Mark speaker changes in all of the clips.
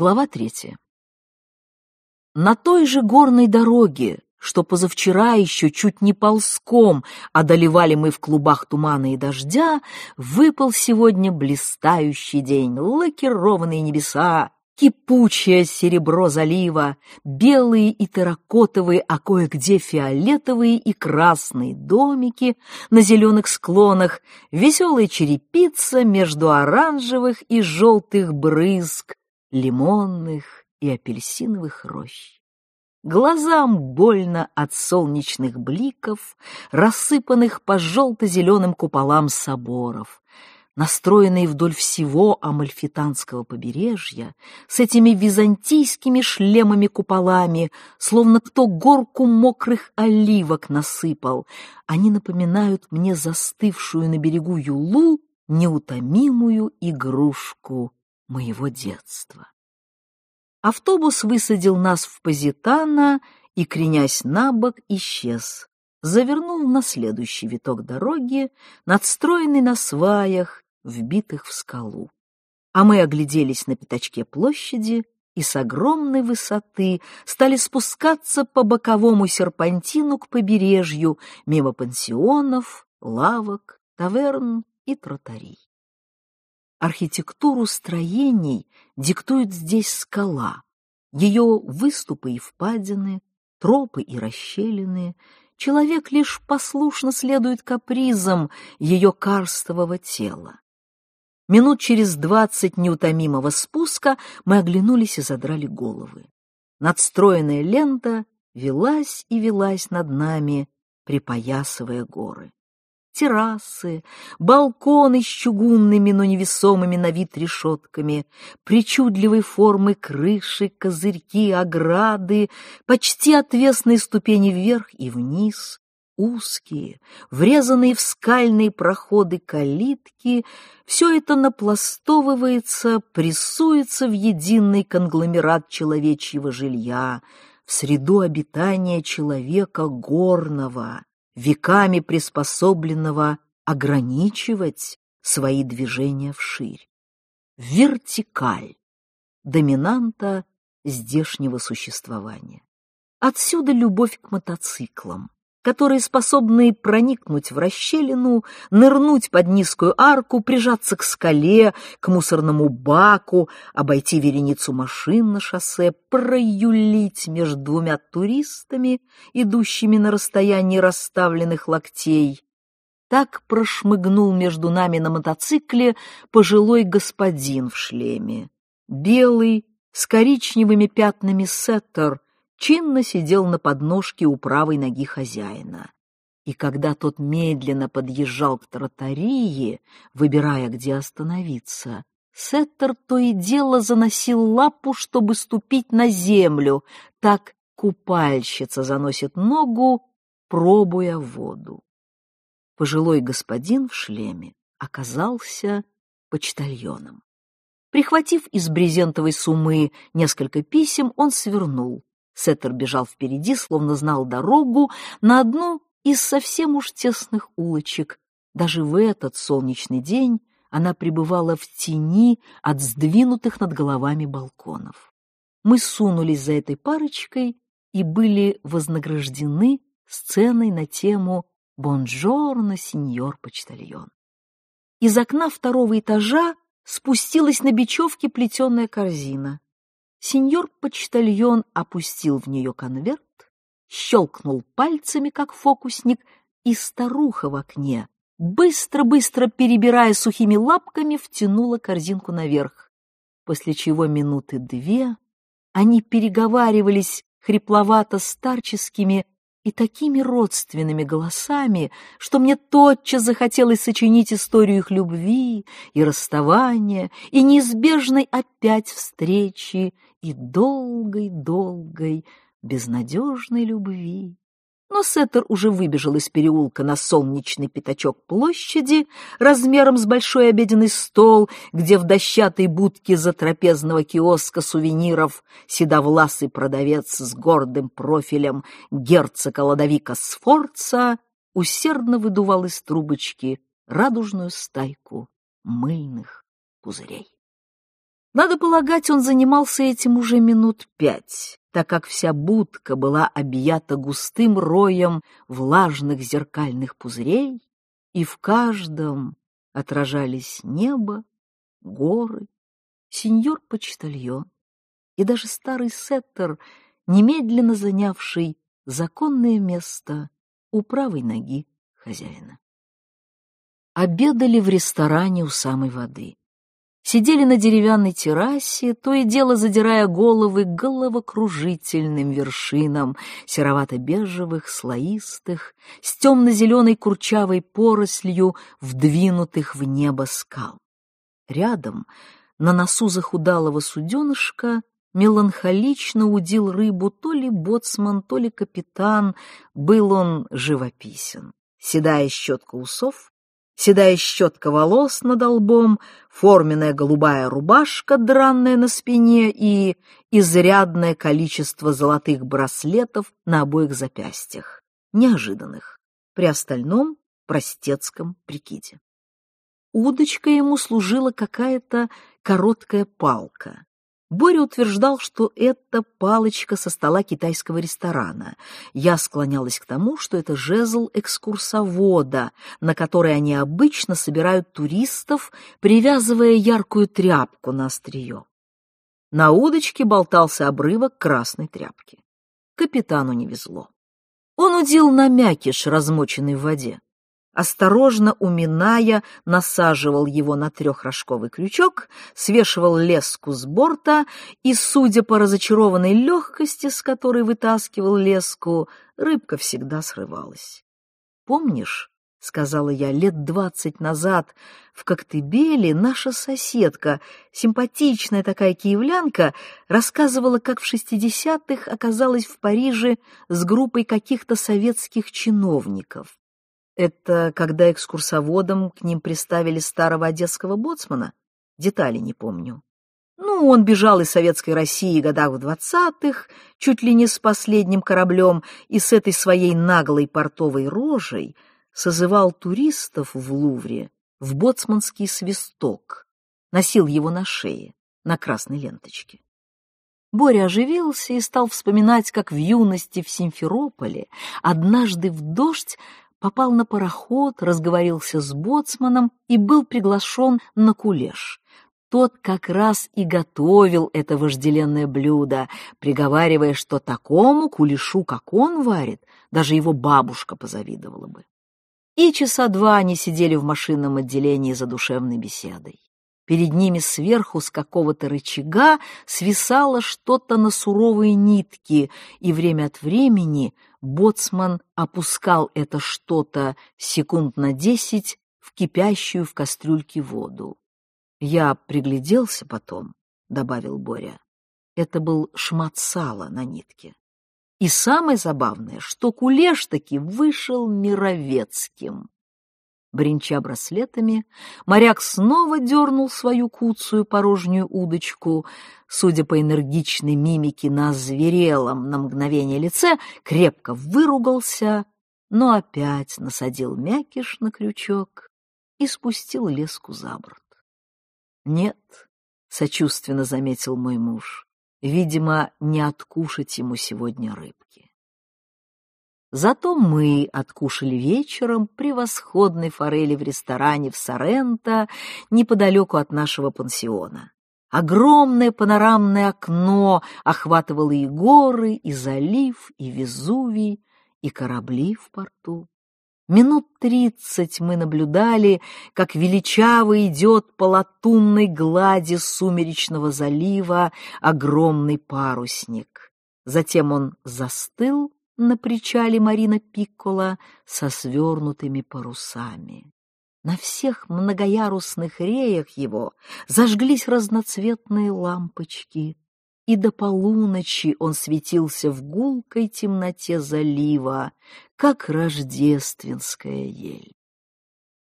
Speaker 1: Глава третья. На той же горной дороге, что позавчера еще чуть не ползком одолевали мы в клубах тумана и дождя, выпал сегодня блистающий день, лакированные небеса, кипучее серебро залива, белые и терракотовые, а кое-где фиолетовые и красные домики на зеленых склонах, веселая черепица между оранжевых и желтых брызг, лимонных и апельсиновых рощ. Глазам больно от солнечных бликов, рассыпанных по желто-зеленым куполам соборов, настроенные вдоль всего Амальфитанского побережья, с этими византийскими шлемами-куполами, словно кто горку мокрых оливок насыпал, они напоминают мне застывшую на берегу Юлу неутомимую игрушку моего детства. Автобус высадил нас в Позитано и, кренясь на бок, исчез. Завернул на следующий виток дороги, надстроенный на сваях, вбитых в скалу. А мы огляделись на пятачке площади и с огромной высоты стали спускаться по боковому серпантину к побережью, мимо пансионов, лавок, таверн и тротарий. Архитектуру строений диктует здесь скала, ее выступы и впадины, тропы и расщелины. Человек лишь послушно следует капризам ее карстового тела. Минут через двадцать неутомимого спуска мы оглянулись и задрали головы. Надстроенная лента велась и велась над нами, припоясывая горы террасы, балконы с чугунными, но невесомыми на вид решетками, причудливой формы крыши, козырьки, ограды, почти отвесные ступени вверх и вниз, узкие, врезанные в скальные проходы калитки, все это напластовывается, прессуется в единый конгломерат человечьего жилья, в среду обитания человека горного, веками приспособленного ограничивать свои движения вширь. Вертикаль — доминанта здешнего существования. Отсюда любовь к мотоциклам, которые способны проникнуть в расщелину, нырнуть под низкую арку, прижаться к скале, к мусорному баку, обойти вереницу машин на шоссе, проюлить между двумя туристами, идущими на расстоянии расставленных локтей. Так прошмыгнул между нами на мотоцикле пожилой господин в шлеме. Белый, с коричневыми пятнами сеттер — чинно сидел на подножке у правой ноги хозяина. И когда тот медленно подъезжал к тротарии, выбирая, где остановиться, Сеттер то и дело заносил лапу, чтобы ступить на землю, так купальщица заносит ногу, пробуя воду. Пожилой господин в шлеме оказался почтальоном. Прихватив из брезентовой суммы несколько писем, он свернул. Сеттер бежал впереди, словно знал дорогу, на одну из совсем уж тесных улочек. Даже в этот солнечный день она пребывала в тени от сдвинутых над головами балконов. Мы сунулись за этой парочкой и были вознаграждены сценой на тему «Бонжорно, сеньор почтальон». Из окна второго этажа спустилась на бечевке плетеная корзина. Сеньор-почтальон опустил в нее конверт, щелкнул пальцами, как фокусник, и старуха в окне, быстро-быстро перебирая сухими лапками, втянула корзинку наверх, после чего минуты две они переговаривались хрипловато-старческими и такими родственными голосами, что мне тотчас захотелось сочинить историю их любви и расставания, и неизбежной опять встречи, и долгой-долгой безнадежной любви. Но Сеттер уже выбежал из переулка на солнечный пятачок площади размером с большой обеденный стол, где в дощатой будке затрапезного киоска сувениров седовласый продавец с гордым профилем герцога Ладовика Сфорца усердно выдувал из трубочки радужную стайку мыльных пузырей. Надо полагать, он занимался этим уже минут пять, так как вся будка была объята густым роем влажных зеркальных пузырей, и в каждом отражались небо, горы, сеньор-почтальон и даже старый сеттер, немедленно занявший законное место у правой ноги хозяина. Обедали в ресторане у самой воды. Сидели на деревянной террасе, то и дело задирая головы головокружительным вершинам серовато-бежевых, слоистых, с темно-зеленой курчавой порослью, вдвинутых в небо скал. Рядом, на носу захудалого суденышка, меланхолично удил рыбу то ли боцман, то ли капитан, был он живописен. Седая щетка усов, седая щетка волос над лбом, форменная голубая рубашка, дранная на спине и изрядное количество золотых браслетов на обоих запястьях, неожиданных, при остальном простецком прикиде. Удочкой ему служила какая-то короткая палка, Боря утверждал, что это палочка со стола китайского ресторана. Я склонялась к тому, что это жезл экскурсовода, на который они обычно собирают туристов, привязывая яркую тряпку на острие. На удочке болтался обрывок красной тряпки. Капитану не везло. Он удил на мякиш, размоченный в воде осторожно уминая, насаживал его на трехрожковый крючок, свешивал леску с борта и, судя по разочарованной легкости, с которой вытаскивал леску, рыбка всегда срывалась. «Помнишь, — сказала я, — лет двадцать назад в Коктебеле наша соседка, симпатичная такая киевлянка, рассказывала, как в шестидесятых оказалась в Париже с группой каких-то советских чиновников. Это когда экскурсоводом к ним приставили старого одесского боцмана? Детали не помню. Ну, он бежал из Советской России годах в двадцатых, чуть ли не с последним кораблем, и с этой своей наглой портовой рожей созывал туристов в Лувре в боцманский свисток, носил его на шее, на красной ленточке. Боря оживился и стал вспоминать, как в юности в Симферополе однажды в дождь попал на пароход, разговорился с боцманом и был приглашен на кулеш. Тот как раз и готовил это вожделенное блюдо, приговаривая, что такому кулешу, как он варит, даже его бабушка позавидовала бы. И часа два они сидели в машинном отделении за душевной беседой. Перед ними сверху с какого-то рычага свисало что-то на суровые нитки, и время от времени боцман опускал это что-то секунд на десять в кипящую в кастрюльке воду. «Я пригляделся потом», — добавил Боря. Это был шмат сала на нитке. И самое забавное, что кулеш таки вышел мировецким. Бринча браслетами, моряк снова дернул свою куцую порожнюю удочку. Судя по энергичной мимике на озверелом на мгновение лице, крепко выругался, но опять насадил мякиш на крючок и спустил леску за борт. «Нет», — сочувственно заметил мой муж, — «видимо, не откушать ему сегодня рыбки». Зато мы откушали вечером превосходной форели в ресторане в Соренто, неподалеку от нашего пансиона. Огромное панорамное окно охватывало и горы, и залив, и Везувий, и корабли в порту. Минут тридцать мы наблюдали, как величаво идет по латунной глади сумеречного залива огромный парусник. Затем он застыл, на причале Марина Пиккола со свернутыми парусами. На всех многоярусных реях его зажглись разноцветные лампочки, и до полуночи он светился в гулкой темноте залива, как рождественская ель.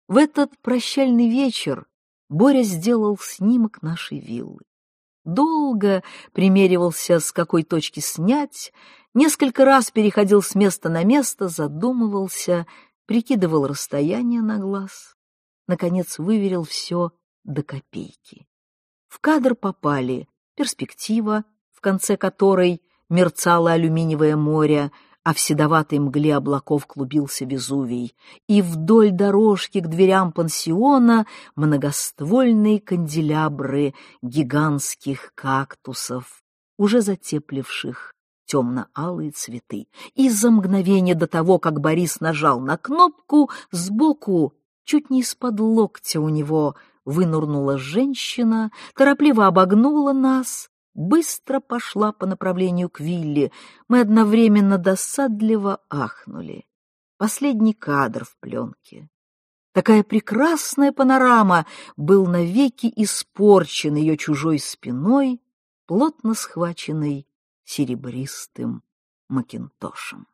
Speaker 1: В этот прощальный вечер Боря сделал снимок нашей виллы. Долго примеривался, с какой точки снять, несколько раз переходил с места на место, задумывался, прикидывал расстояние на глаз. Наконец выверил все до копейки. В кадр попали перспектива, в конце которой мерцало алюминиевое море, а в седоватой мгле облаков клубился Везувий, и вдоль дорожки к дверям пансиона многоствольные канделябры гигантских кактусов, уже затепливших темно-алые цветы. И за мгновение до того, как Борис нажал на кнопку, сбоку, чуть не из-под локтя у него, вынурнула женщина, торопливо обогнула нас, быстро пошла по направлению к вилле. Мы одновременно досадливо ахнули. Последний кадр в пленке. Такая прекрасная панорама был навеки испорчен ее чужой спиной, плотно схваченной серебристым макинтошем.